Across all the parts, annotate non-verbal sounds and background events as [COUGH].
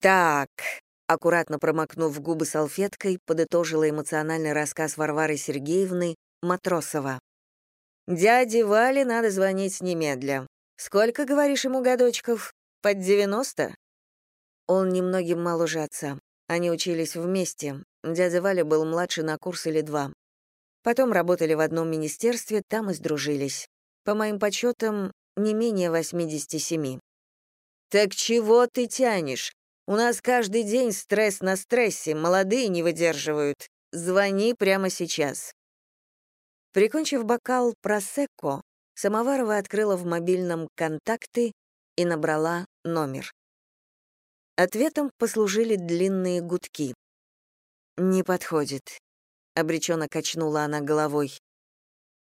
«Так», — аккуратно промокнув губы салфеткой, подытожила эмоциональный рассказ Варвары Сергеевны Матросова. «Дяде Вале надо звонить немедля. Сколько, говоришь, ему годочков? Под девяносто?» Он немногим моложе отца. Они учились вместе. Дядя Валя был младше на курс или два. Потом работали в одном министерстве, там и сдружились. По моим подсчетам, не менее 87. «Так чего ты тянешь? У нас каждый день стресс на стрессе, молодые не выдерживают. Звони прямо сейчас». Прикончив бокал просекко, Самоварова открыла в мобильном контакты и набрала номер. Ответом послужили длинные гудки. «Не подходит», — обреченно качнула она головой.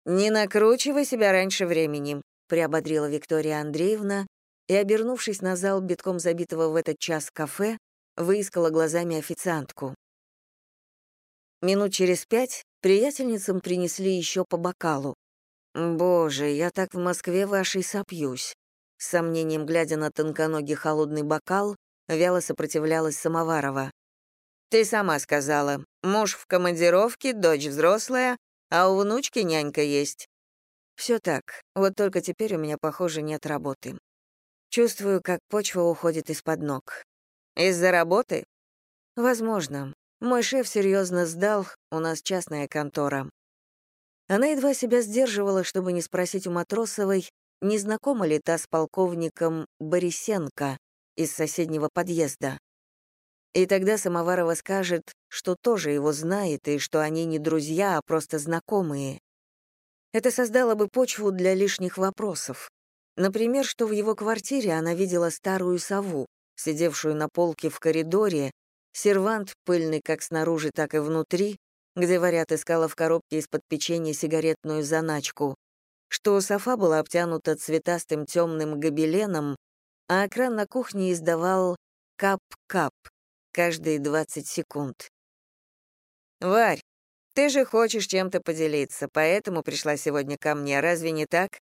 «Не накручивай себя раньше времени», — приободрила Виктория Андреевна и, обернувшись на зал битком забитого в этот час кафе, выискала глазами официантку. Минут через пять приятельницам принесли еще по бокалу. «Боже, я так в Москве вашей сопьюсь», с сомнением глядя на тонконогий холодный бокал, вяло сопротивлялась Самоварова. «Ты сама сказала, муж в командировке, дочь взрослая, а у внучки нянька есть». Все так, вот только теперь у меня, похоже, нет работы. Чувствую, как почва уходит из-под ног. Из-за работы? Возможно. Мой шеф серьезно сдал, у нас частная контора. Она едва себя сдерживала, чтобы не спросить у Матросовой, не знакома ли та с полковником Борисенко из соседнего подъезда. И тогда Самоварова скажет, что тоже его знает и что они не друзья, а просто знакомые. Это создало бы почву для лишних вопросов. Например, что в его квартире она видела старую сову, сидевшую на полке в коридоре, сервант, пыльный как снаружи, так и внутри, где варят искала в коробке из-под печенья сигаретную заначку, что софа была обтянута цветастым темным гобеленом, а экран на кухне издавал «кап-кап» каждые 20 секунд. «Варь, ты же хочешь чем-то поделиться, поэтому пришла сегодня ко мне, разве не так?»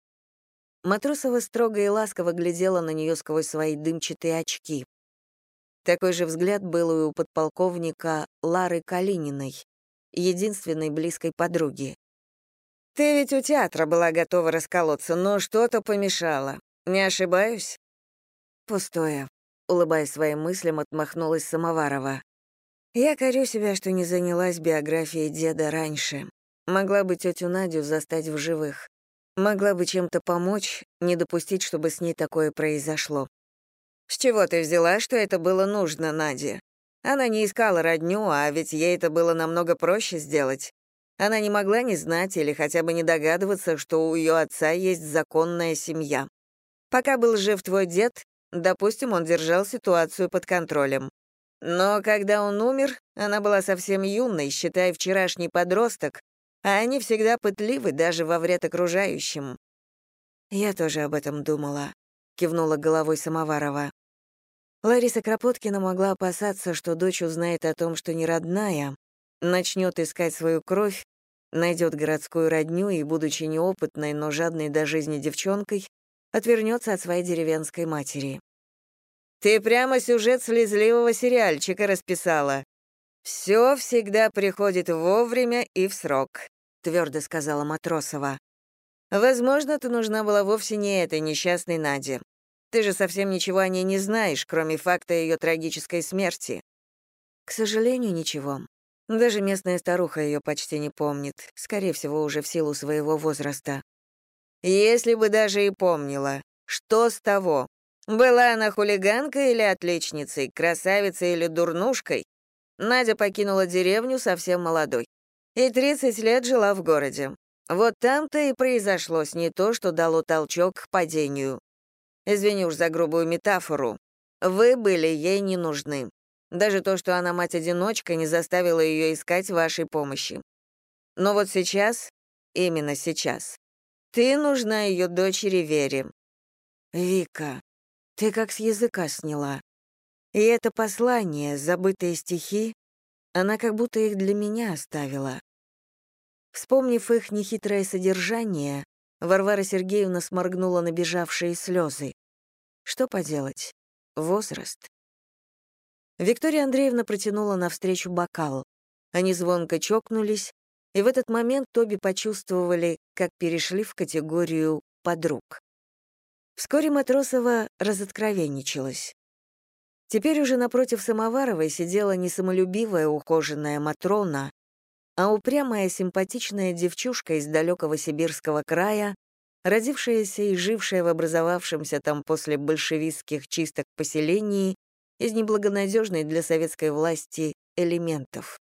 Матросова строго и ласково глядела на нее сквозь свои дымчатые очки. Такой же взгляд был и у подполковника Лары Калининой, единственной близкой подруги. «Ты ведь у театра была готова расколоться, но что-то помешало. Не ошибаюсь?» «Пустое», — улыбаясь своим мыслям, отмахнулась Самоварова. «Я корю себя, что не занялась биографией деда раньше. Могла бы тетю Надю застать в живых. Могла бы чем-то помочь, не допустить, чтобы с ней такое произошло. С чего ты взяла, что это было нужно Наде? Она не искала родню, а ведь ей это было намного проще сделать. Она не могла не знать или хотя бы не догадываться, что у ее отца есть законная семья. Пока был жив твой дед, допустим, он держал ситуацию под контролем. Но когда он умер, она была совсем юной, считай, вчерашний подросток, а они всегда пытливы даже во вред окружающим. Я тоже об этом думала, кивнула головой Самоварова. Лариса Кропоткина могла опасаться, что дочь узнает о том, что не родная, начнет искать свою кровь, найдет городскую родню и, будучи неопытной, но жадной до жизни девчонкой, отвернется от своей деревенской матери. «Ты прямо сюжет слезливого сериальчика расписала. Все всегда приходит вовремя и в срок», твердо сказала Матросова. Возможно, ты нужна была вовсе не этой несчастной Наде. Ты же совсем ничего о ней не знаешь, кроме факта ее трагической смерти. К сожалению, ничего. Даже местная старуха ее почти не помнит, скорее всего, уже в силу своего возраста. Если бы даже и помнила, что с того? Была она хулиганкой или отличницей, красавицей или дурнушкой? Надя покинула деревню совсем молодой и 30 лет жила в городе. Вот там-то и произошло с ней то, что дало толчок к падению. Извини уж за грубую метафору. Вы были ей не нужны. Даже то, что она мать-одиночка, не заставило ее искать вашей помощи. Но вот сейчас, именно сейчас, ты нужна ее дочери Вере. Вика, ты как с языка сняла. И это послание, забытые стихи, она как будто их для меня оставила. Вспомнив их нехитрое содержание, Варвара Сергеевна сморгнула набежавшие слезы. Что поделать? Возраст. Виктория Андреевна протянула навстречу бокал. Они звонко чокнулись, и в этот момент обе почувствовали, как перешли в категорию подруг. Вскоре Матросова разоткровенничалась. Теперь уже напротив Самоваровой сидела не самолюбивая ухоженная Матрона, а упрямая симпатичная девчушка из далекого сибирского края, родившаяся и жившая в образовавшемся там после большевистских чисток поселении из неблагонадежной для советской власти элементов.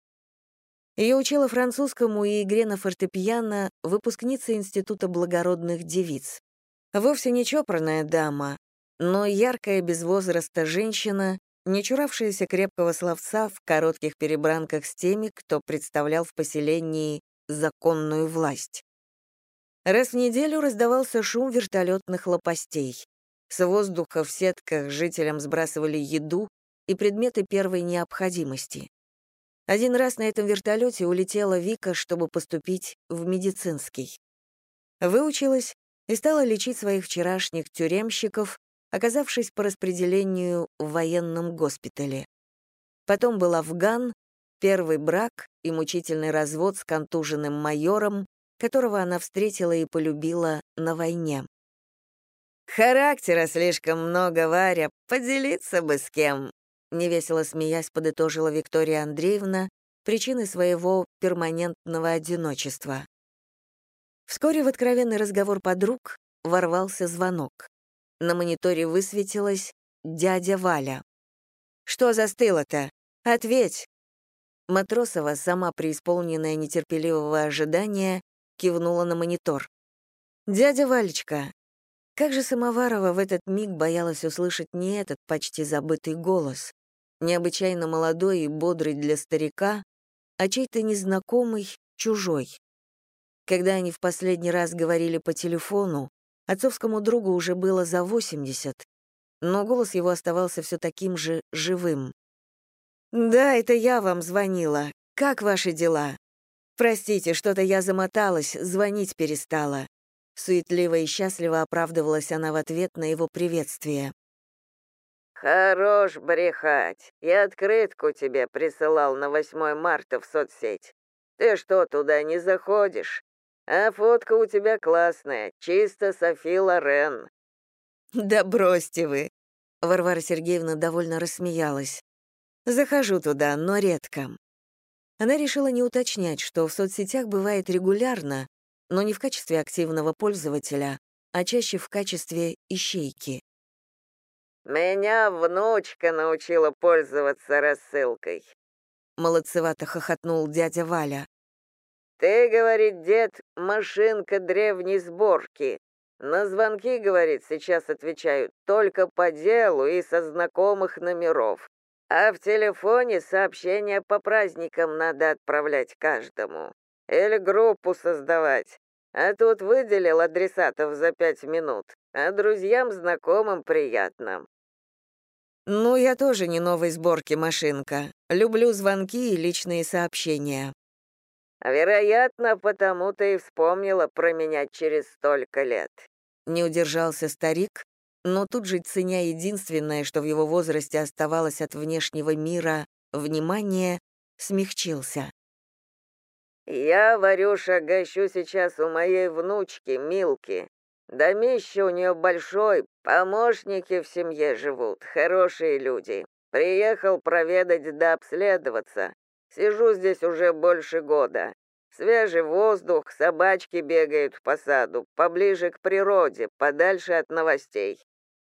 Ее учила французскому и игре на фортепиано выпускница Института благородных девиц. Вовсе не чопорная дама, но яркая без возраста женщина, не чуравшаяся крепкого словца в коротких перебранках с теми, кто представлял в поселении законную власть. Раз в неделю раздавался шум вертолетных лопастей. С воздуха в сетках жителям сбрасывали еду и предметы первой необходимости. Один раз на этом вертолете улетела Вика, чтобы поступить в медицинский. Выучилась и стала лечить своих вчерашних тюремщиков, оказавшись по распределению в военном госпитале. Потом был Афган, первый брак и мучительный развод с контуженным майором, которого она встретила и полюбила на войне. «Характера слишком много, Варя, поделиться бы с кем», невесело смеясь подытожила Виктория Андреевна причины своего перманентного одиночества. Вскоре в откровенный разговор подруг ворвался звонок. На мониторе высветилась «Дядя Валя». «Что застыло-то? Ответь!» Матросова, сама преисполненная нетерпеливого ожидания, кивнула на монитор. «Дядя Валечка!» Как же Самоварова в этот миг боялась услышать не этот почти забытый голос, необычайно молодой и бодрый для старика, а чей-то незнакомый, чужой. Когда они в последний раз говорили по телефону, Отцовскому другу уже было за 80, но голос его оставался все таким же живым. «Да, это я вам звонила. Как ваши дела? Простите, что-то я замоталась, звонить перестала». Суетливо и счастливо оправдывалась она в ответ на его приветствие. «Хорош брехать. Я открытку тебе присылал на 8 марта в соцсеть. Ты что, туда не заходишь? А фотка у тебя классная, чисто Софи Лорен». [LAUGHS] «Да бросьте вы!» Варвара Сергеевна довольно рассмеялась. «Захожу туда, но редко». Она решила не уточнять, что в соцсетях бывает регулярно, но не в качестве активного пользователя, а чаще в качестве ищейки. «Меня внучка научила пользоваться рассылкой», — молодцевато хохотнул дядя Валя. «Ты, — говорит дед, — машинка древней сборки. На звонки, — говорит, — сейчас отвечают только по делу и со знакомых номеров. А в телефоне сообщения по праздникам надо отправлять каждому. Или группу создавать. А тут выделил адресатов за пять минут, а друзьям, знакомым приятно. «Ну, я тоже не новой сборки машинка. Люблю звонки и личные сообщения», Вероятно, потому ты и вспомнила про меня через столько лет. Не удержался старик, но тут же, ценя единственное, что в его возрасте оставалось от внешнего мира, внимание, смягчился. «Я, Варюша, гощу сейчас у моей внучки, Милки. Домище у нее большой, помощники в семье живут, хорошие люди. Приехал проведать да обследоваться. Сижу здесь уже больше года. Свежий воздух, собачки бегают по саду, поближе к природе, подальше от новостей.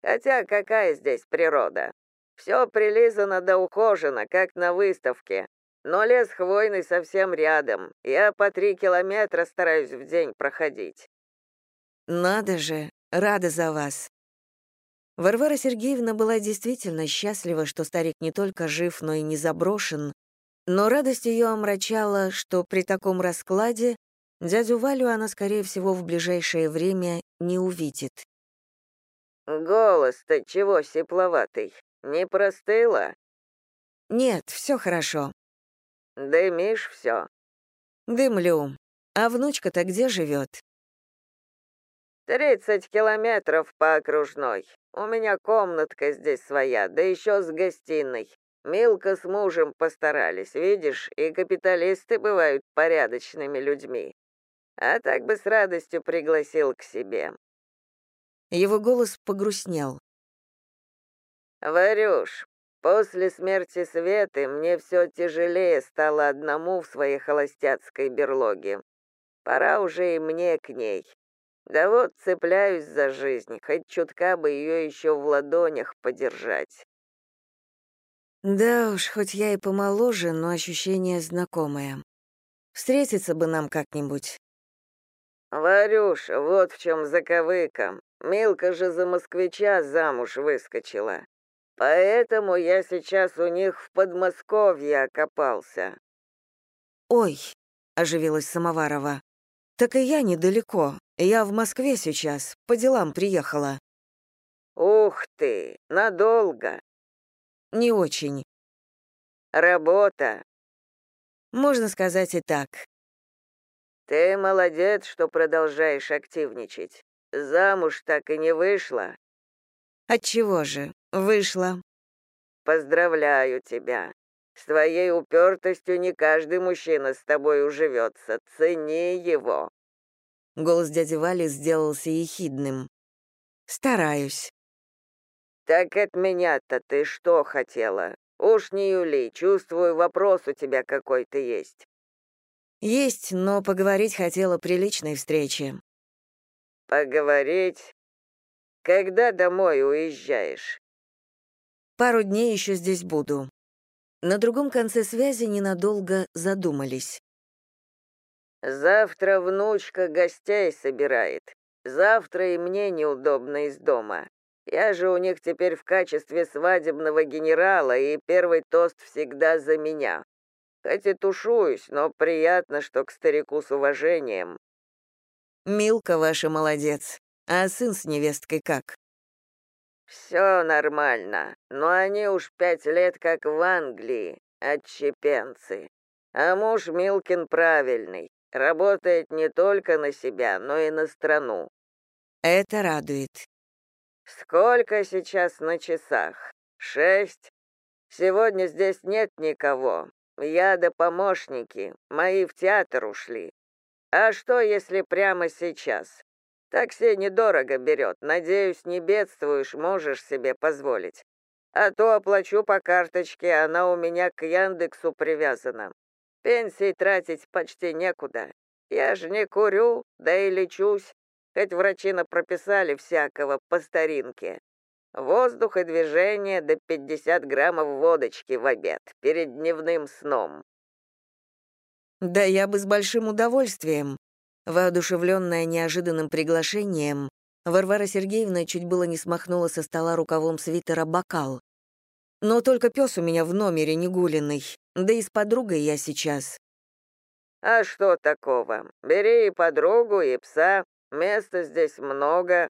Хотя какая здесь природа? Все прилизано да ухожено, как на выставке. Но лес хвойный совсем рядом. Я по три километра стараюсь в день проходить. Надо же, рада за вас. Варвара Сергеевна была действительно счастлива, что старик не только жив, но и не заброшен, но радость ее омрачала, что при таком раскладе дядю Валю она, скорее всего, в ближайшее время не увидит. «Голос-то чего сепловатый? Не простыла?» «Нет, все хорошо». «Дымишь все?» «Дымлю. А внучка-то где живет?» «Тридцать километров по окружной. У меня комнатка здесь своя, да еще с гостиной. Милка с мужем постарались, видишь, и капиталисты бывают порядочными людьми. А так бы с радостью пригласил к себе». Его голос погрустнел. «Варюш, после смерти Светы мне все тяжелее стало одному в своей холостяцкой берлоге. Пора уже и мне к ней. Да вот цепляюсь за жизнь, хоть чутка бы ее еще в ладонях подержать. Да уж, хоть я и помоложе, но ощущение знакомое. Встретиться бы нам как-нибудь. Варюша, вот в чем заковыка. Милка же за москвича замуж выскочила. Поэтому я сейчас у них в Подмосковье окопался. Ой, оживилась Самоварова. Так и я недалеко. Я в Москве сейчас, по делам приехала. Ух ты, надолго. Не очень. Работа. Можно сказать и так. Ты молодец, что продолжаешь активничать. Замуж так и не вышла. Отчего же? Вышла. Поздравляю тебя. С твоей упертостью не каждый мужчина с тобой уживется. Цени его. Голос дяди Вали сделался ехидным. Стараюсь. Так от меня-то ты что хотела? Уж не Юли, чувствую, вопрос у тебя какой-то есть. Есть, но поговорить хотела при личной встрече. Поговорить? Когда домой уезжаешь? Пару дней еще здесь буду. На другом конце связи ненадолго задумались. Завтра внучка гостей собирает. Завтра и мне неудобно из дома. Я же у них теперь в качестве свадебного генерала, и первый тост всегда за меня. Хоть и тушуюсь, но приятно, что к старику с уважением. Милка ваша молодец. А сын с невесткой как? Все нормально, но они уж пять лет как в Англии, отщепенцы. А муж Милкин правильный, работает не только на себя, но и на страну. Это радует. Сколько сейчас на часах? Шесть? Сегодня здесь нет никого. Я да помощники, мои в театр ушли. А что, если прямо сейчас? Такси недорого берет. Надеюсь, не бедствуешь, можешь себе позволить. А то оплачу по карточке, она у меня к Яндексу привязана. Пенсии тратить почти некуда. Я же не курю, да и лечусь. Хоть врачи прописали всякого по старинке. Воздух и движение до 50 граммов водочки в обед перед дневным сном. Да я бы с большим удовольствием. Воодушевленная неожиданным приглашением, Варвара Сергеевна чуть было не смахнула со стола рукавом свитера бокал. Но только пес у меня в номере негуленный, да и с подругой я сейчас. А что такого? Бери и подругу, и пса. Места здесь много.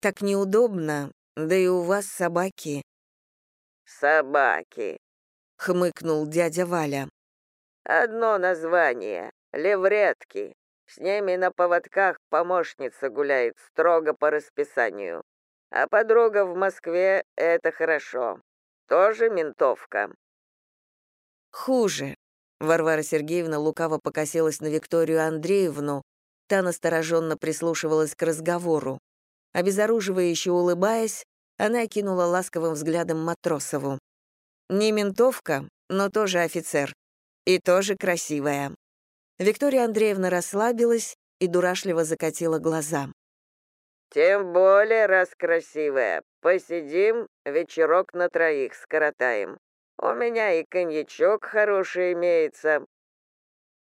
Так неудобно, да и у вас собаки. Собаки, хмыкнул дядя Валя. Одно название — левретки. С ними на поводках помощница гуляет строго по расписанию. А подруга в Москве — это хорошо. Тоже ментовка. Хуже. Варвара Сергеевна лукаво покосилась на Викторию Андреевну, Та настороженно прислушивалась к разговору. Обезоруживающе улыбаясь, она кинула ласковым взглядом Матросову. Не ментовка, но тоже офицер. И тоже красивая. Виктория Андреевна расслабилась и дурашливо закатила глаза. «Тем более, раз красивая. Посидим, вечерок на троих скоротаем. У меня и коньячок хороший имеется».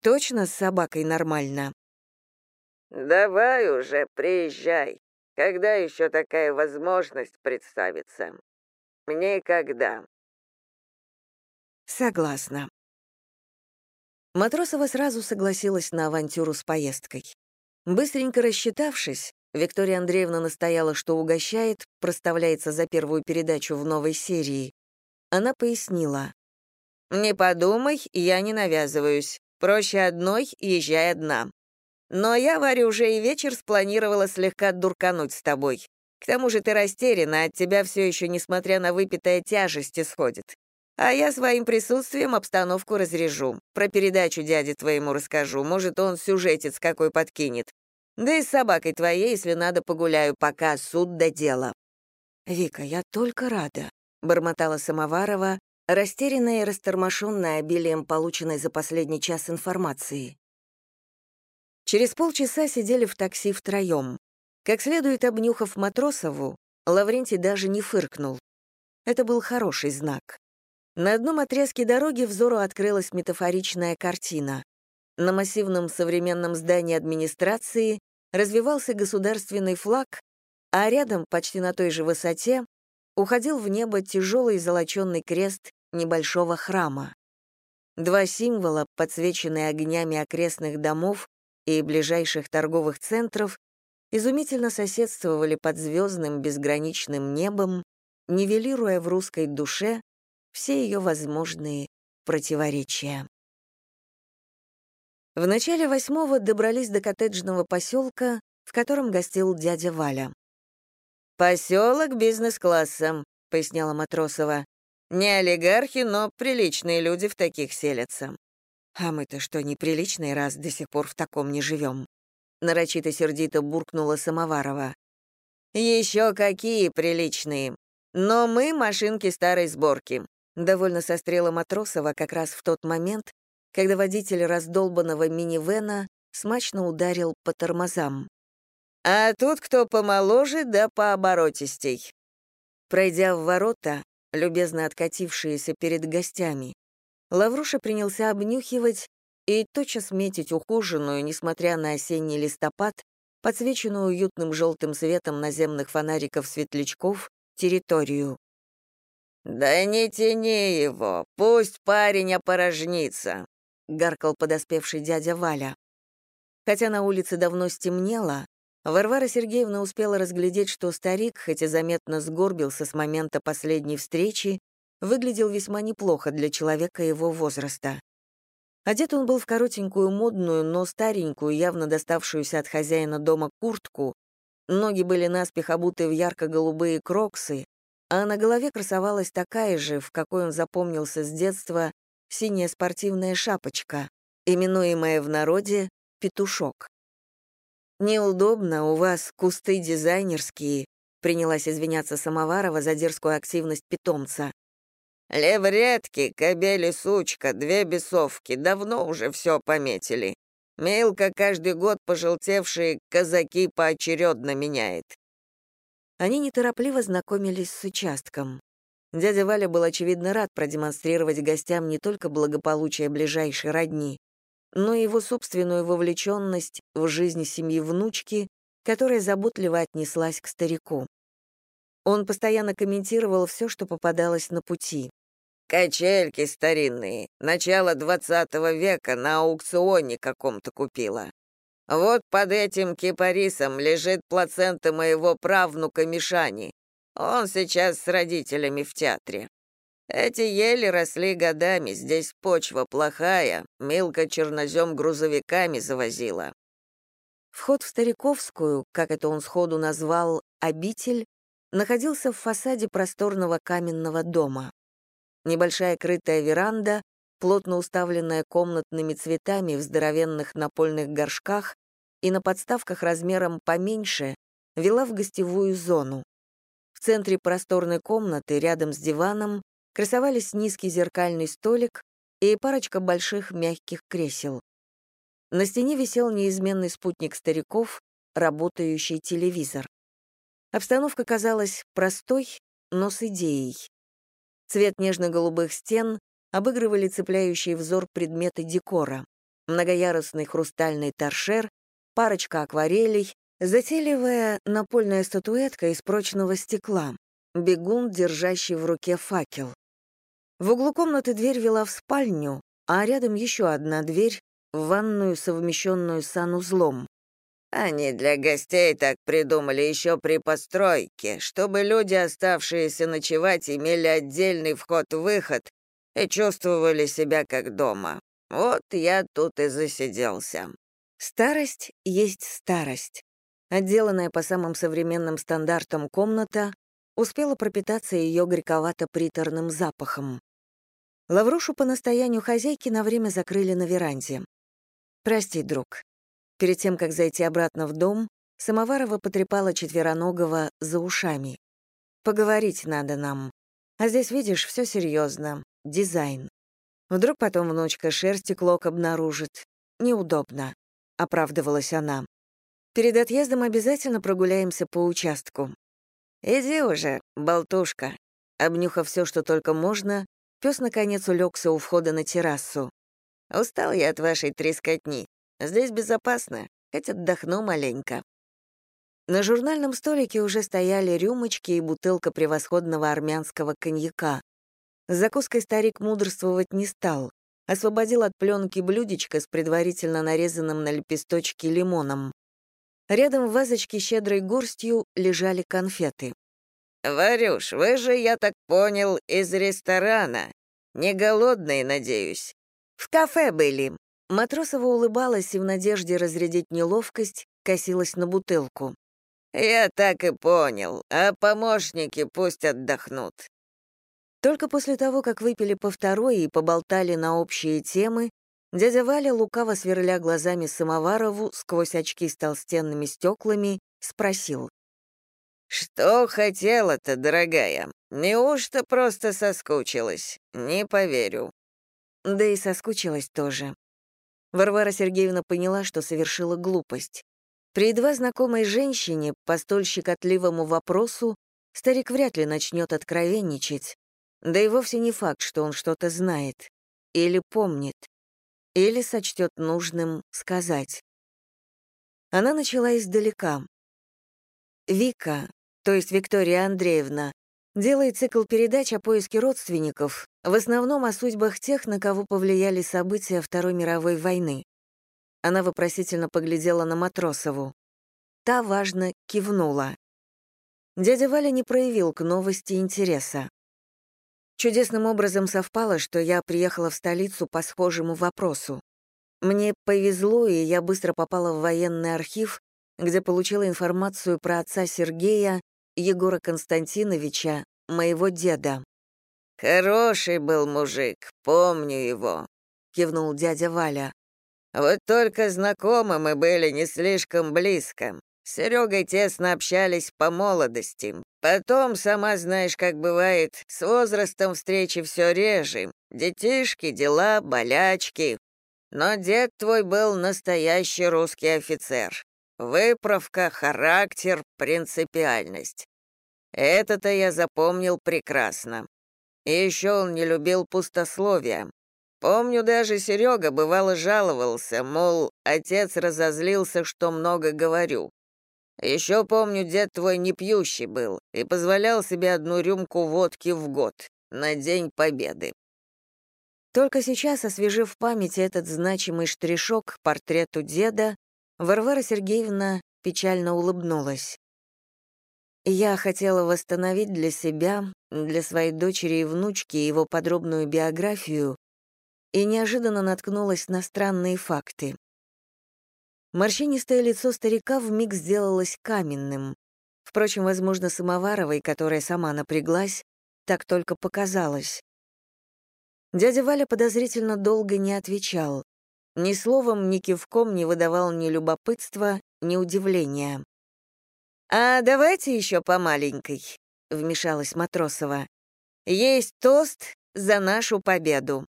«Точно с собакой нормально?» «Давай уже, приезжай. Когда еще такая возможность представится?» «Никогда». «Согласна». Матросова сразу согласилась на авантюру с поездкой. Быстренько рассчитавшись, Виктория Андреевна настояла, что угощает, проставляется за первую передачу в новой серии. Она пояснила. «Не подумай, я не навязываюсь. Проще одной, езжай одна. Но я, Варя, уже и вечер спланировала слегка дуркануть с тобой. К тому же ты растеряна, от тебя все еще, несмотря на выпитое, тяжесть исходит. А я своим присутствием обстановку разрежу. Про передачу дяде твоему расскажу. Может, он сюжетец какой подкинет. Да и с собакой твоей, если надо, погуляю, пока суд до дела». «Вика, я только рада», — бормотала Самоварова, растерянная и растормошенная обилием полученной за последний час информации. Через полчаса сидели в такси втроем. Как следует обнюхав Матросову, Лаврентий даже не фыркнул. Это был хороший знак. На одном отрезке дороги взору открылась метафоричная картина. На массивном современном здании администрации развивался государственный флаг, а рядом, почти на той же высоте, уходил в небо тяжелый золоченный крест небольшого храма. Два символа, подсвеченные огнями окрестных домов и ближайших торговых центров, изумительно соседствовали под звездным безграничным небом, нивелируя в русской душе все ее возможные противоречия. В начале восьмого добрались до коттеджного поселка, в котором гостил дядя Валя. «Поселок бизнес-класса», — поясняла Матросова. «Не олигархи, но приличные люди в таких селятся». «А мы-то что, неприличный раз до сих пор в таком не живем?» Нарочито сердито буркнула Самоварова. «Еще какие приличные! Но мы машинки старой сборки. Довольно сострела Матросова как раз в тот момент, когда водитель раздолбанного минивэна смачно ударил по тормозам. «А тут кто помоложе да пооборотистей». Пройдя в ворота, любезно откатившиеся перед гостями, Лавруша принялся обнюхивать и тотчас метить ухоженную, несмотря на осенний листопад, подсвеченную уютным желтым светом наземных фонариков-светлячков, территорию. «Да не тяни его, пусть парень опорожнится», — гаркал подоспевший дядя Валя. Хотя на улице давно стемнело, Варвара Сергеевна успела разглядеть, что старик, хотя заметно сгорбился с момента последней встречи, выглядел весьма неплохо для человека его возраста. Одет он был в коротенькую модную, но старенькую, явно доставшуюся от хозяина дома куртку, ноги были наспех обуты в ярко-голубые кроксы, а на голове красовалась такая же, в какой он запомнился с детства, синяя спортивная шапочка, именуемая в народе «петушок». «Неудобно, у вас кусты дизайнерские», принялась извиняться Самоварова за дерзкую активность питомца. «Левретки, кобели сучка, две бесовки, давно уже все пометили. Мелко каждый год пожелтевшие казаки поочередно меняет. Они неторопливо знакомились с участком. Дядя Валя был, очевидно, рад продемонстрировать гостям не только благополучие ближайшей родни, но и его собственную вовлеченность в жизнь семьи внучки, которая заботливо отнеслась к старику. Он постоянно комментировал все, что попадалось на пути. «Качельки старинные, начало двадцатого века на аукционе каком-то купила. Вот под этим кипарисом лежит плацента моего правнука Мишани. Он сейчас с родителями в театре. Эти ели росли годами, здесь почва плохая, Милка чернозем грузовиками завозила. Вход в Стариковскую, как это он сходу назвал, обитель, находился в фасаде просторного каменного дома. Небольшая крытая веранда плотно уставленная комнатными цветами в здоровенных напольных горшках и на подставках размером поменьше, вела в гостевую зону. В центре просторной комнаты, рядом с диваном, красовались низкий зеркальный столик и парочка больших мягких кресел. На стене висел неизменный спутник стариков, работающий телевизор. Обстановка казалась простой, но с идеей. Цвет нежно-голубых стен обыгрывали цепляющие взор предметы декора. Многоярусный хрустальный торшер, парочка акварелей, затейливая напольная статуэтка из прочного стекла, бегун, держащий в руке факел. В углу комнаты дверь вела в спальню, а рядом еще одна дверь в ванную, совмещенную санузлом. Они для гостей так придумали еще при постройке, чтобы люди, оставшиеся ночевать, имели отдельный вход-выход и чувствовали себя как дома. Вот я тут и засиделся. Старость есть старость. Отделанная по самым современным стандартам комната успела пропитаться ее горьковато-приторным запахом. Лаврушу по настоянию хозяйки на время закрыли на веранде. «Прости, друг». Перед тем, как зайти обратно в дом, Самоварова потрепала четвероногого за ушами. «Поговорить надо нам. А здесь, видишь, все серьезно. Дизайн. Вдруг потом внучка шерсти клок обнаружит. Неудобно», — оправдывалась она. «Перед отъездом обязательно прогуляемся по участку». «Иди уже, болтушка». Обнюхав все, что только можно, пес наконец улегся у входа на террасу. «Устал я от вашей трескотни. Здесь безопасно, хоть отдохну маленько». На журнальном столике уже стояли рюмочки и бутылка превосходного армянского коньяка. С закуской старик мудрствовать не стал. Освободил от пленки блюдечко с предварительно нарезанным на лепесточки лимоном. Рядом в вазочке щедрой горстью лежали конфеты. «Варюш, вы же, я так понял, из ресторана. Не голодные, надеюсь?» «В кафе были». Матросова улыбалась и в надежде разрядить неловкость косилась на бутылку. «Я так и понял. А помощники пусть отдохнут». Только после того, как выпили по второй и поболтали на общие темы, дядя Валя, лукаво сверля глазами Самоварову сквозь очки с толстенными стеклами, спросил. «Что хотела-то, дорогая? Неужто просто соскучилась? Не поверю». Да и соскучилась тоже. Варвара Сергеевна поняла, что совершила глупость. При едва знакомой женщине по столь щекотливому вопросу старик вряд ли начнет откровенничать, да и вовсе не факт, что он что-то знает, или помнит, или сочтет нужным сказать. Она начала издалека. Вика, то есть Виктория Андреевна, делает цикл передач о поиске родственников, в основном о судьбах тех, на кого повлияли события Второй мировой войны. Она вопросительно поглядела на Матросову. Та, важно, кивнула. Дядя Валя не проявил к новости интереса. Чудесным образом совпало, что я приехала в столицу по схожему вопросу. Мне повезло, и я быстро попала в военный архив, где получила информацию про отца Сергея, Егора Константиновича, моего деда. «Хороший был мужик, помню его», — кивнул дядя Валя. Вот только знакомы мы были не слишком близко. С Серегой тесно общались по молодости. Потом, сама знаешь, как бывает, с возрастом встречи все реже. Детишки, дела, болячки. Но дед твой был настоящий русский офицер. Выправка, характер, принципиальность. Это-то я запомнил прекрасно. И еще он не любил пустословия. Помню, даже Серега бывало жаловался, мол, отец разозлился, что много говорю. Еще помню, дед твой не пьющий был и позволял себе одну рюмку водки в год, на День Победы. Только сейчас, освежив в памяти этот значимый штришок к портрету деда, Варвара Сергеевна печально улыбнулась. Я хотела восстановить для себя, для своей дочери и внучки его подробную биографию и неожиданно наткнулась на странные факты. Морщинистое лицо старика вмиг сделалось каменным. Впрочем, возможно, Самоваровой, которая сама напряглась, так только показалось. Дядя Валя подозрительно долго не отвечал. Ни словом, ни кивком не выдавал ни любопытства, ни удивления. «А давайте еще по маленькой», — вмешалась Матросова. «Есть тост за нашу победу».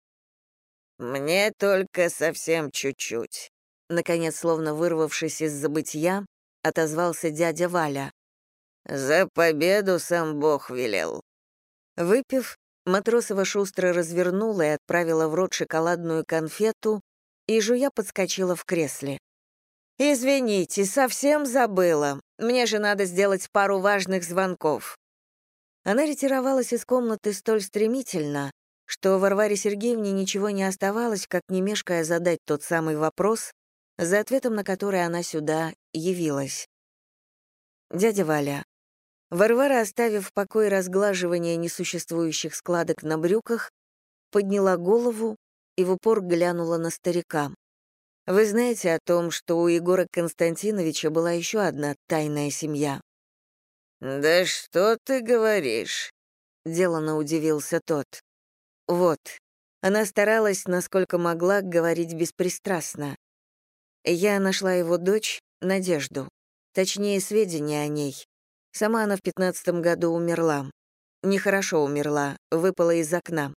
«Мне только совсем чуть-чуть», — наконец, словно вырвавшись из забытья, отозвался дядя Валя. «За победу сам Бог велел». Выпив, Матросова шустро развернула и отправила в рот шоколадную конфету, и жуя подскочила в кресле. «Извините, совсем забыла. Мне же надо сделать пару важных звонков». Она ретировалась из комнаты столь стремительно, что Варваре Сергеевне ничего не оставалось, как не мешкая задать тот самый вопрос, за ответом на который она сюда явилась. «Дядя Валя». Варвара, оставив в покое разглаживание несуществующих складок на брюках, подняла голову и в упор глянула на старика. Вы знаете о том, что у Егора Константиновича была еще одна тайная семья?» «Да что ты говоришь?» — делано удивился тот. «Вот». Она старалась, насколько могла, говорить беспристрастно. Я нашла его дочь, Надежду. Точнее, сведения о ней. Сама она в пятнадцатом году умерла. Нехорошо умерла, выпала из окна.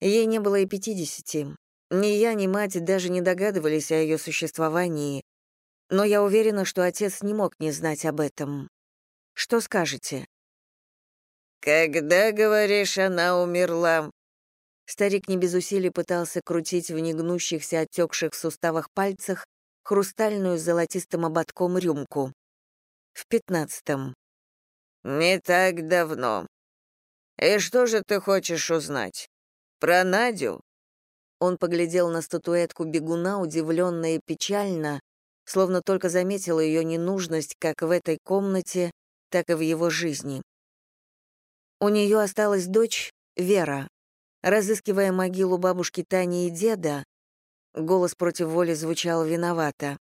Ей не было и пятидесяти. Ни я, ни мать даже не догадывались о ее существовании, но я уверена, что отец не мог не знать об этом. Что скажете?» «Когда, говоришь, она умерла?» Старик не без усилий пытался крутить в негнущихся отекших суставах пальцах хрустальную с золотистым ободком рюмку. В пятнадцатом. «Не так давно. И что же ты хочешь узнать? Про Надю?» Он поглядел на статуэтку бегуна удивленно и печально, словно только заметил ее ненужность как в этой комнате, так и в его жизни. У нее осталась дочь Вера. Разыскивая могилу бабушки Тани и деда, голос против воли звучал виновато.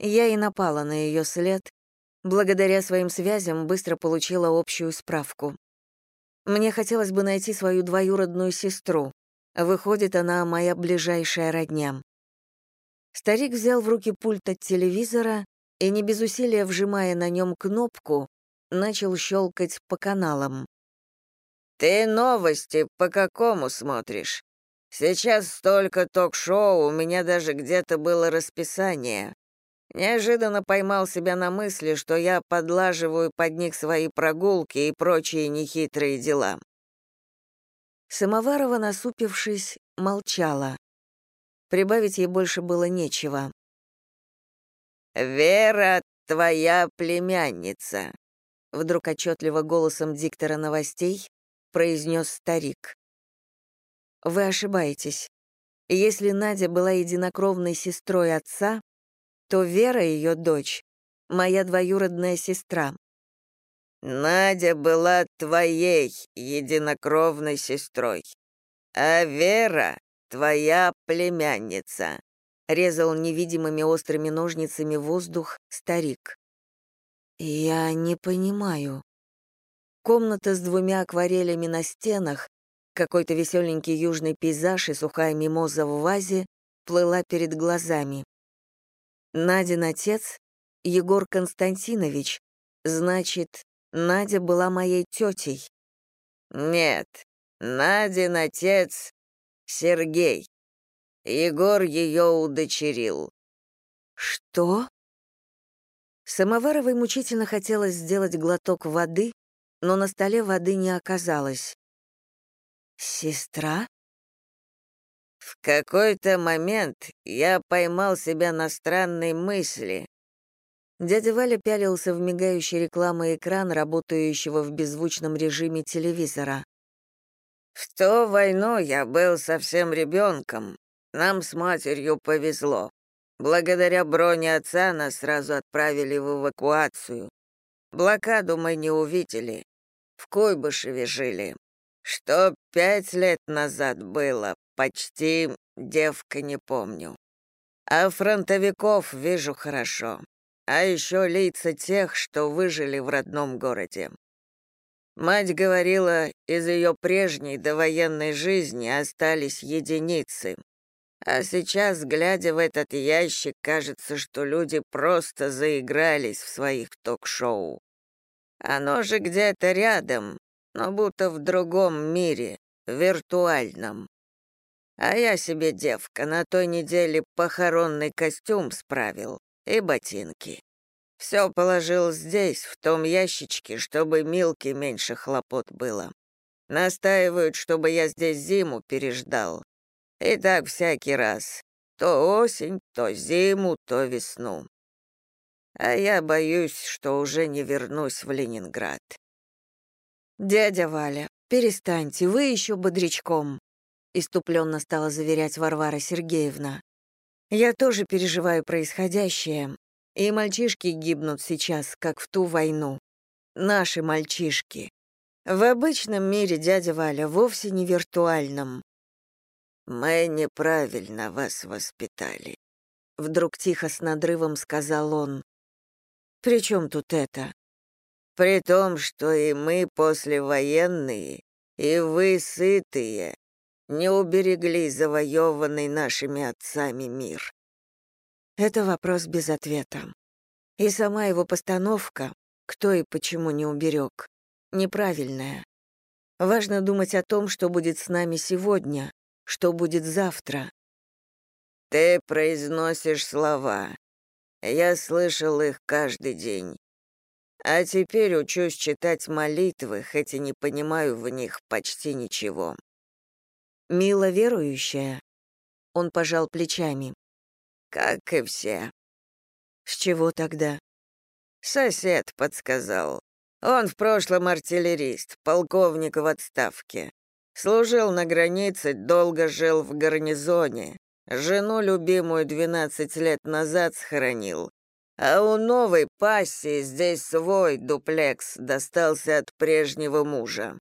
Я и напала на ее след, благодаря своим связям быстро получила общую справку. Мне хотелось бы найти свою двоюродную сестру, Выходит, она моя ближайшая родня. Старик взял в руки пульт от телевизора и, не без усилия вжимая на нем кнопку, начал щелкать по каналам. «Ты новости по какому смотришь? Сейчас столько ток-шоу, у меня даже где-то было расписание. Неожиданно поймал себя на мысли, что я подлаживаю под них свои прогулки и прочие нехитрые дела. Самоварова, насупившись, молчала. Прибавить ей больше было нечего. «Вера твоя племянница», — вдруг отчетливо голосом диктора новостей произнес старик. «Вы ошибаетесь. Если Надя была единокровной сестрой отца, то Вера, ее дочь, моя двоюродная сестра. Надя была твоей единокровной сестрой, а Вера — твоя племянница», — резал невидимыми острыми ножницами воздух старик. «Я не понимаю». Комната с двумя акварелями на стенах, какой-то веселенький южный пейзаж и сухая мимоза в вазе плыла перед глазами. Надин отец — Егор Константинович, значит, Надя была моей тетей. Нет, Надин отец — Сергей. Егор ее удочерил. Что? Самоваровой мучительно хотелось сделать глоток воды, но на столе воды не оказалось. «Сестра?» Какой-то момент я поймал себя на странной мысли, Дядя Валя пялился в мигающий рекламный экран, работающего в беззвучном режиме телевизора. «В ту войну я был совсем ребенком. Нам с матерью повезло. Благодаря броне отца нас сразу отправили в эвакуацию. Блокаду мы не увидели. В Куйбышеве жили. Что пять лет назад было, почти девка не помню. А фронтовиков вижу хорошо а еще лица тех, что выжили в родном городе. Мать говорила, из ее прежней довоенной жизни остались единицы. А сейчас, глядя в этот ящик, кажется, что люди просто заигрались в своих ток-шоу. Оно же где-то рядом, но будто в другом мире, виртуальном. А я себе, девка, на той неделе похоронный костюм справил и ботинки. Все положил здесь, в том ящичке, чтобы Милке меньше хлопот было. Настаивают, чтобы я здесь зиму переждал. И так всякий раз. То осень, то зиму, то весну. А я боюсь, что уже не вернусь в Ленинград. «Дядя Валя, перестаньте, вы еще бодрячком», — иступленно стала заверять Варвара Сергеевна. Я тоже переживаю происходящее, и мальчишки гибнут сейчас, как в ту войну. Наши мальчишки. В обычном мире, дядя Валя, вовсе не виртуальном. Мы неправильно вас воспитали. вдруг тихо с надрывом сказал он. «При чем тут это?» «При том, что и мы послевоенные, и вы сытые, не уберегли завоеванный нашими отцами мир». Это вопрос без ответа. И сама его постановка, кто и почему не уберег, неправильная. Важно думать о том, что будет с нами сегодня, что будет завтра. Ты произносишь слова. Я слышал их каждый день. А теперь учусь читать молитвы, хоть и не понимаю в них почти ничего. Мила верующая. Он пожал плечами. Как и все. С чего тогда? Сосед подсказал. Он в прошлом артиллерист, полковник в отставке. Служил на границе, долго жил в гарнизоне. Жену любимую 12 лет назад схоронил. А у новой пассии здесь свой дуплекс достался от прежнего мужа.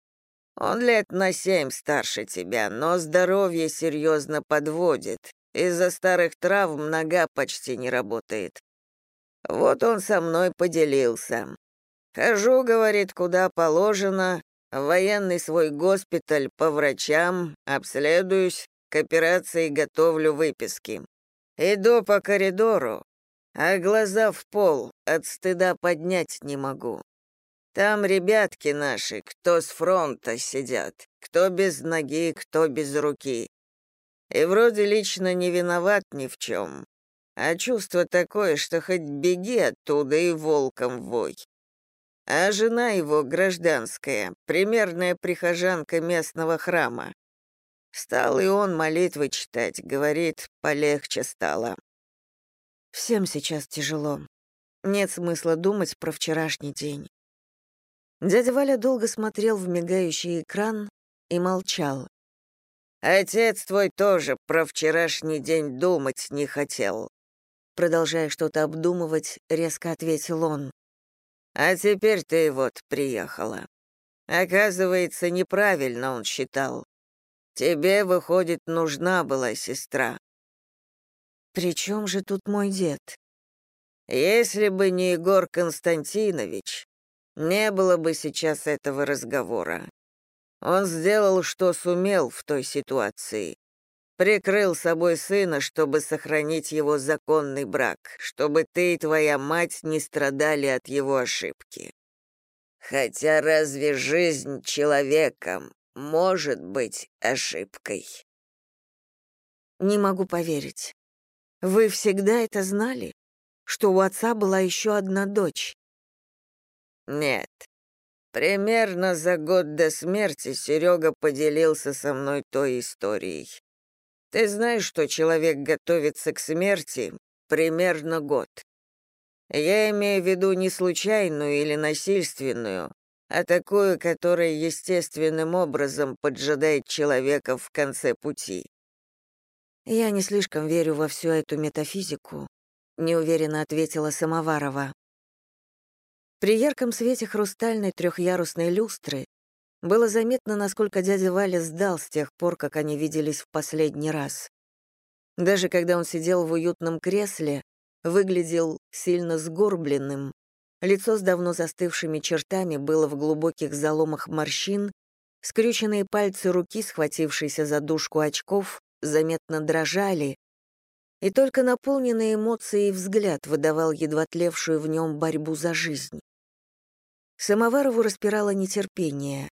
Он лет на семь старше тебя, но здоровье серьезно подводит. Из-за старых травм нога почти не работает. Вот он со мной поделился. Хожу, говорит, куда положено, военный свой госпиталь по врачам, обследуюсь, к операции готовлю выписки. Иду по коридору, а глаза в пол от стыда поднять не могу. Там ребятки наши, кто с фронта сидят, кто без ноги, кто без руки. И вроде лично не виноват ни в чем, а чувство такое, что хоть беги оттуда и волком вой а жена его гражданская, примерная прихожанка местного храма. Стал и он молитвы читать, говорит, полегче стало. Всем сейчас тяжело. Нет смысла думать про вчерашний день. Дядя Валя долго смотрел в мигающий экран и молчал. «Отец твой тоже про вчерашний день думать не хотел», продолжая что-то обдумывать, резко ответил он. А теперь ты вот приехала. Оказывается, неправильно он считал. Тебе, выходит, нужна была сестра. При чем же тут мой дед? Если бы не Егор Константинович, не было бы сейчас этого разговора. Он сделал, что сумел в той ситуации прикрыл собой сына, чтобы сохранить его законный брак, чтобы ты и твоя мать не страдали от его ошибки. Хотя разве жизнь человека может быть ошибкой? Не могу поверить. Вы всегда это знали? Что у отца была еще одна дочь? Нет. Примерно за год до смерти Серега поделился со мной той историей. Ты знаешь, что человек готовится к смерти примерно год. Я имею в виду не случайную или насильственную, а такую, которая естественным образом поджидает человека в конце пути. Я не слишком верю во всю эту метафизику, неуверенно ответила Самоварова. При ярком свете хрустальной трехъярусной люстры было заметно, насколько дядя Валя сдал с тех пор, как они виделись в последний раз. Даже когда он сидел в уютном кресле, выглядел сильно сгорбленным, лицо с давно застывшими чертами было в глубоких заломах морщин, скрюченные пальцы руки, схватившиеся за дужку очков, заметно дрожали, и только наполненный эмоцией взгляд выдавал едва тлевшую в нем борьбу за жизнь. Самоварову распирало нетерпение.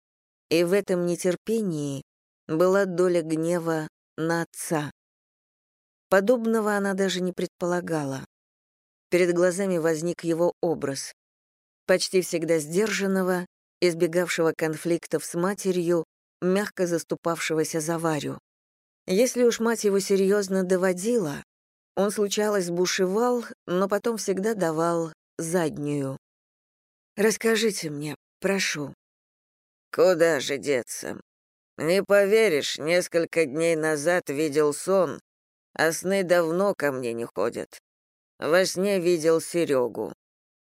И в этом нетерпении была доля гнева на отца. Подобного она даже не предполагала. Перед глазами возник его образ. Почти всегда сдержанного, избегавшего конфликтов с матерью, мягко заступавшегося за Варю. Если уж мать его серьезно доводила, он, случалось, бушевал, но потом всегда давал заднюю. «Расскажите мне, прошу, Куда же деться? Не поверишь, несколько дней назад видел сон, а сны давно ко мне не ходят. Во сне видел Серегу.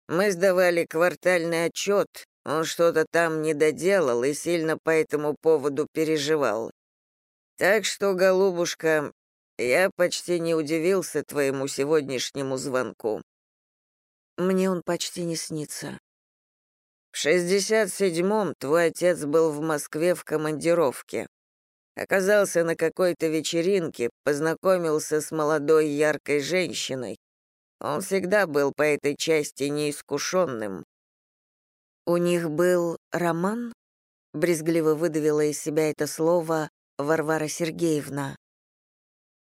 Мы сдавали квартальный отчет, он что-то там не доделал и сильно по этому поводу переживал. Так что, голубушка, я почти не удивился твоему сегодняшнему звонку». «Мне он почти не снится». «В шестьдесят седьмом твой отец был в Москве в командировке. Оказался на какой-то вечеринке, познакомился с молодой яркой женщиной. Он всегда был по этой части неискушенным. «У них был роман?» — брезгливо выдавила из себя это слово Варвара Сергеевна.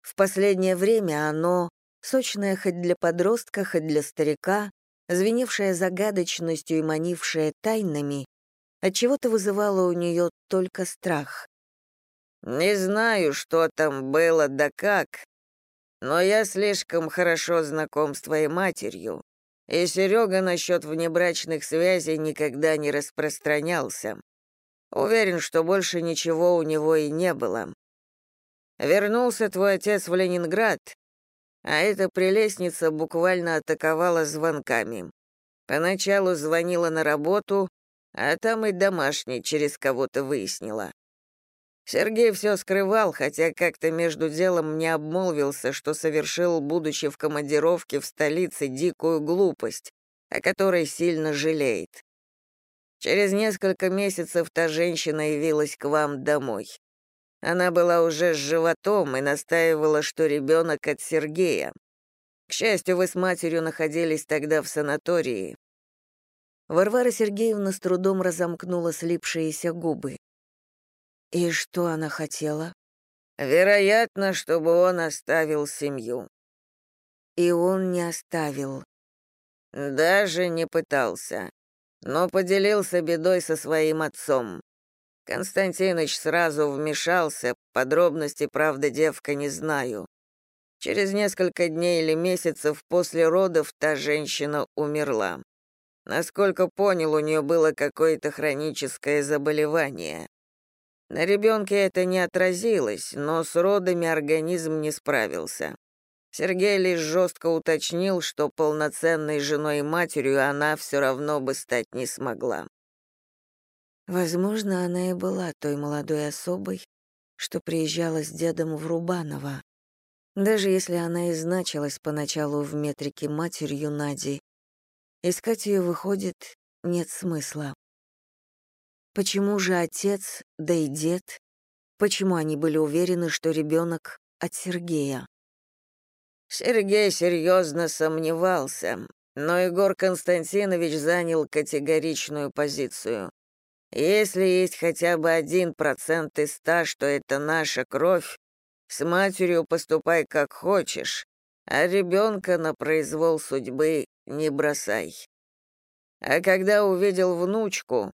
В последнее время оно, сочное хоть для подростка, хоть для старика, звеневшее загадочностью и манившее тайнами, отчего-то вызывало у нее только страх. «Не знаю, что там было да как, но я слишком хорошо знаком с твоей матерью, и Серега насчет внебрачных связей никогда не распространялся. Уверен, что больше ничего у него и не было. Вернулся твой отец в Ленинград, а эта прелестница буквально атаковала звонками. Поначалу звонила на работу, а там и домашний через кого-то выяснила. Сергей все скрывал, хотя как-то между делом не обмолвился, что совершил, будучи в командировке в столице, дикую глупость, о которой сильно жалеет. Через несколько месяцев та женщина явилась к вам домой. Она была уже с животом и настаивала, что ребенок от Сергея. К счастью, вы с матерью находились тогда в санатории. Варвара Сергеевна с трудом разомкнула слипшиеся губы. И что она хотела? Вероятно, чтобы он оставил семью. И он не оставил. Даже не пытался, но поделился бедой со своим отцом. Константиныч сразу вмешался, подробности, правда, девка не знаю. Через несколько дней или месяцев после родов та женщина умерла. Насколько понял, у нее было какое-то хроническое заболевание. На ребенке это не отразилось, но с родами организм не справился. Сергей лишь жестко уточнил, что полноценной женой и матерью она все равно бы стать не смогла. Возможно, она и была той молодой особой, что приезжала с дедом в Рубаново. Даже если она и значилась поначалу в метрике матерью Нади, искать ее, выходит, нет смысла. Почему же отец, да и дед, почему они были уверены, что ребенок от Сергея? Сергей серьезно сомневался, но Егор Константинович занял категоричную позицию. Если есть хотя бы один процент из ста, что это наша кровь, с матерью поступай как хочешь, а ребенка на произвол судьбы не бросай. А когда увидел внучку,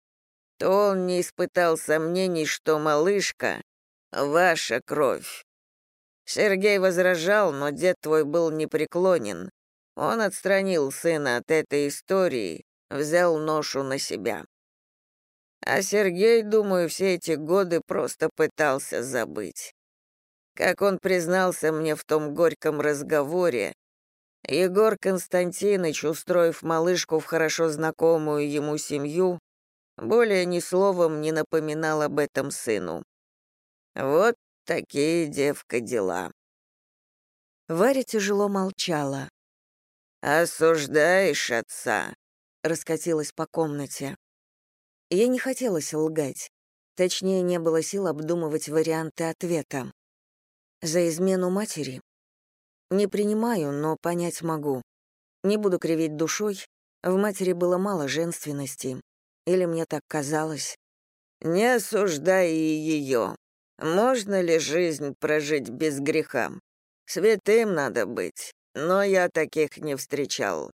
то он не испытал сомнений, что малышка — ваша кровь. Сергей возражал, но дед твой был непреклонен. Он отстранил сына от этой истории, взял ношу на себя. А Сергей, думаю, все эти годы просто пытался забыть. Как он признался мне в том горьком разговоре, Егор Константинович, устроив малышку в хорошо знакомую ему семью, более ни словом не напоминал об этом сыну. Вот такие, девка, дела. Варя тяжело молчала. «Осуждаешь отца?» — раскатилась по комнате. Я не хотелось лгать. Точнее, не было сил обдумывать варианты ответа. За измену матери? Не принимаю, но понять могу. Не буду кривить душой, в матери было мало женственности, или мне так казалось? Не осуждай и ее. Можно ли жизнь прожить без греха? Святым надо быть, но я таких не встречал.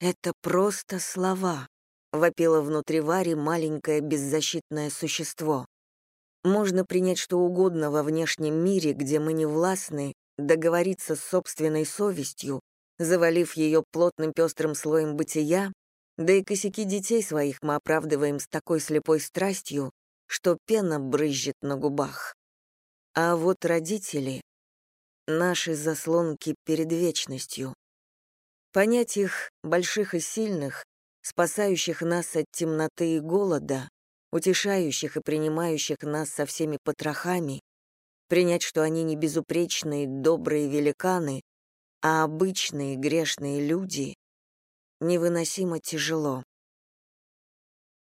Это просто слова, вопило внутри Вари маленькое беззащитное существо. Можно принять что угодно во внешнем мире, где мы не властны, договориться с собственной совестью, завалив ее плотным пестрым слоем бытия, да и косяки детей своих мы оправдываем с такой слепой страстью, что пена брызжет на губах. А вот родители — наши заслонки перед вечностью. Понять их, больших и сильных, спасающих нас от темноты и голода, утешающих и принимающих нас со всеми потрохами, принять, что они не безупречные, добрые великаны, а обычные грешные люди, невыносимо тяжело.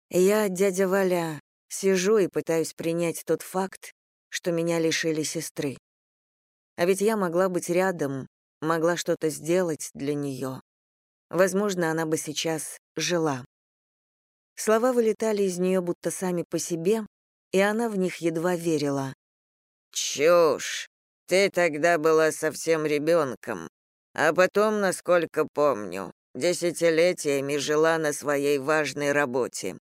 Я, дядя Валя, сижу и пытаюсь принять тот факт, что меня лишили сестры. А ведь я могла быть рядом, могла что-то сделать для нее. Возможно, она бы сейчас жила. Слова вылетали из нее будто сами по себе, и она в них едва верила. «Чушь! Ты тогда была совсем ребенком, а потом, насколько помню, десятилетиями жила на своей важной работе».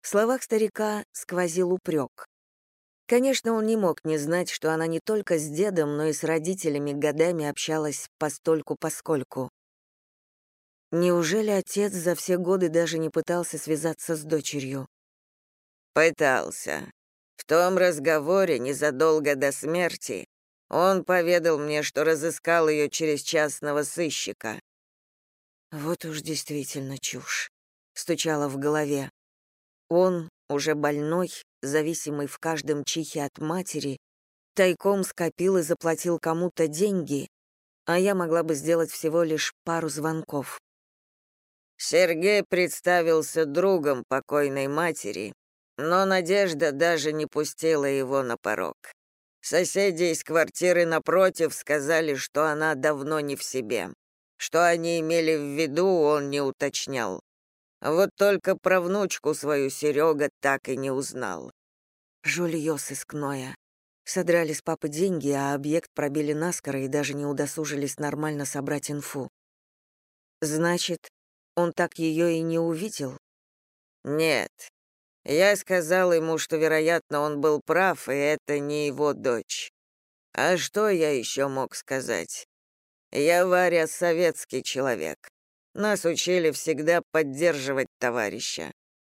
В словах старика сквозил упрек. Конечно, он не мог не знать, что она не только с дедом, но и с родителями годами общалась постольку-поскольку. Неужели отец за все годы даже не пытался связаться с дочерью? Пытался. В том разговоре незадолго до смерти он поведал мне, что разыскал ее через частного сыщика. Вот уж действительно чушь. Стучала в голове. Он, уже больной, зависимый в каждом чихе от матери, тайком скопил и заплатил кому-то деньги, а я могла бы сделать всего лишь пару звонков. Сергей представился другом покойной матери, но Надежда даже не пустила его на порог. Соседи из квартиры напротив сказали, что она давно не в себе. Что они имели в виду, он не уточнял. Вот только про внучку свою Серега так и не узнал. Жулье сыскное. Содрали с папы деньги, а объект пробили наскоро и даже не удосужились нормально собрать инфу. Значит, он так ее и не увидел? Нет. Я сказал ему, что, вероятно, он был прав, и это не его дочь. А что я еще мог сказать? Я, Варя, советский человек. Нас учили всегда поддерживать товарища.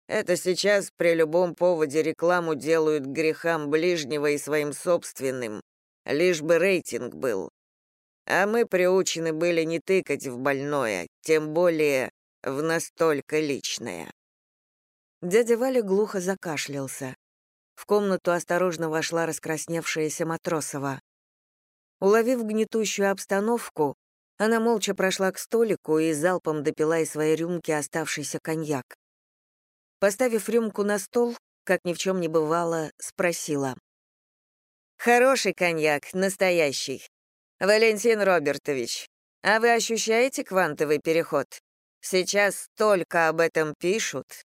Это сейчас при любом поводе рекламу делают грехам ближнего и своим собственным, лишь бы рейтинг был. А мы приучены были не тыкать в больное, тем более в настолько личное. Дядя Валя глухо закашлялся. В комнату осторожно вошла раскрасневшаяся Матросова. Уловив гнетущую обстановку, она молча прошла к столику и залпом допила из своей рюмки оставшийся коньяк. Поставив рюмку на стол, как ни в чем не бывало, спросила. «Хороший коньяк, настоящий. Валентин Робертович, а вы ощущаете квантовый переход? Сейчас столько об этом пишут.